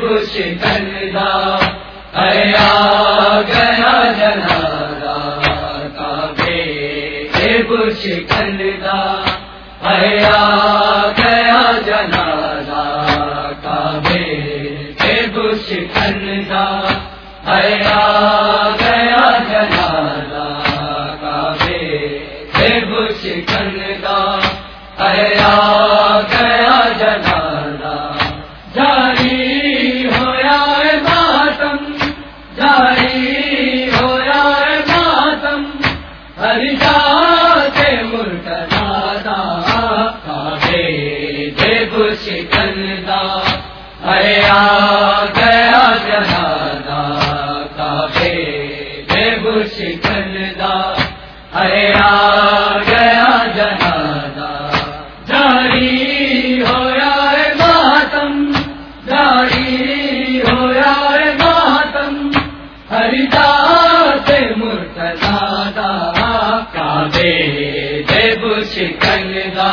Bush کردا ایا گیا جنازہ کعبے بش کردا ایا گیا جنازہ کعبے بش کردا ایا گیا جنازہ کعبے بش کردا ایا بش کردا ایا گیا جنازہ کعبے دے بش کردا ایا گیا جنازہ جاری ہویا ہے ماتم، جاری ہویا ہے ماتم۔ ہریداس مرتدا کعبے دے بش کندا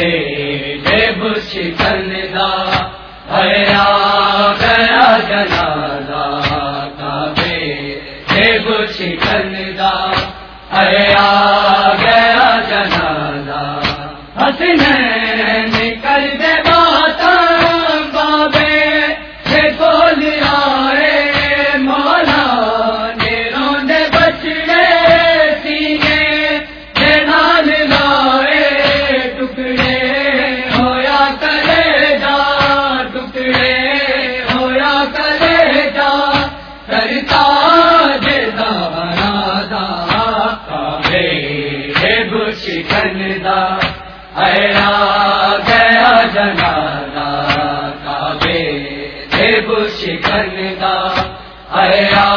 کعبے دے بش کردا ایا گیا جنازہ کعبے دے بش کردا ایا گیا جنازہ گیا جنازہ کعبے دے بش کردا ایا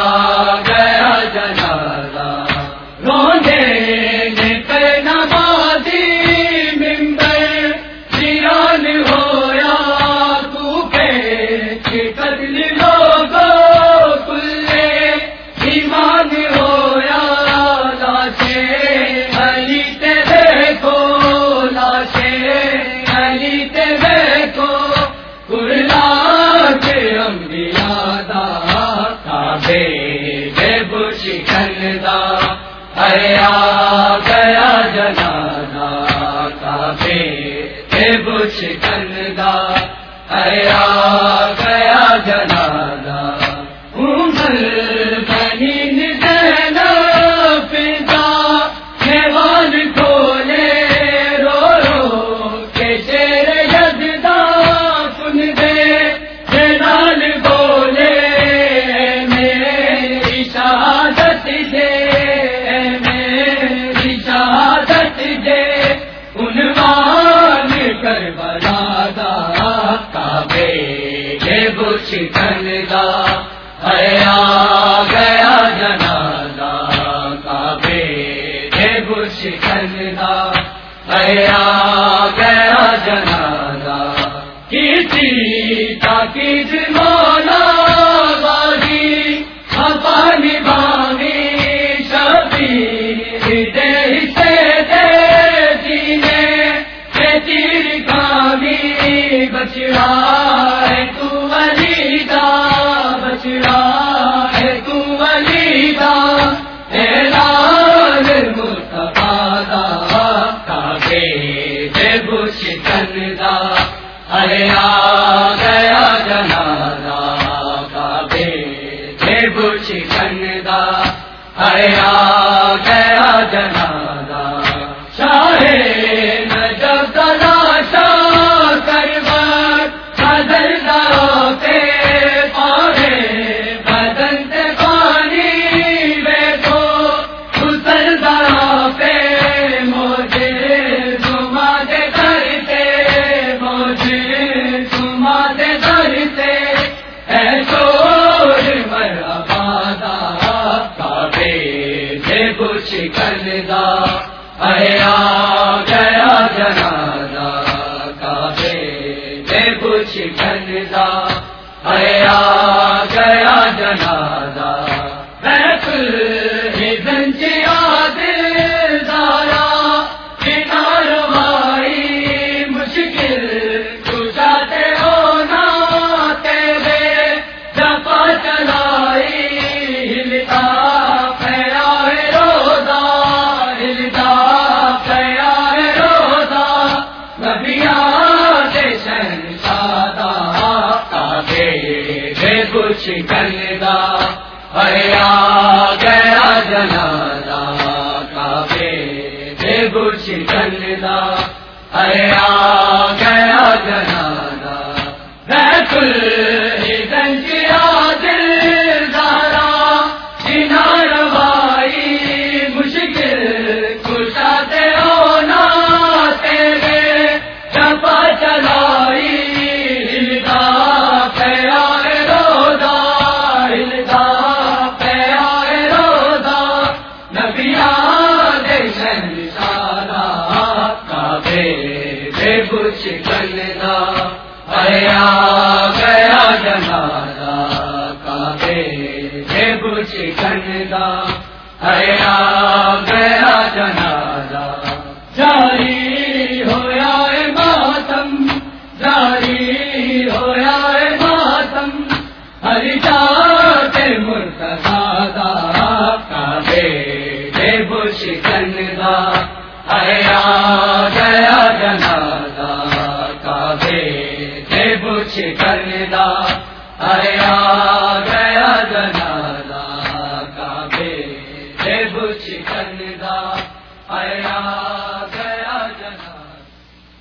کردا دے بش گیا جنازہ کعبے دے بش کردا ایا گیا جنازہ۔ کسی تاکید مولا بانی شبی دے سے دے جینے تیر کانی بچڑا۔ دے بش کردا ارے آ گیا جنازہ کعبے دے بش کندا ارے آ گیا شکلدا ہیا گیا جنادا کا بے گرشکلدا ہیا گیا جنارا کا بے بچ کندا ہیا کچھ کرنے دا۔ ارے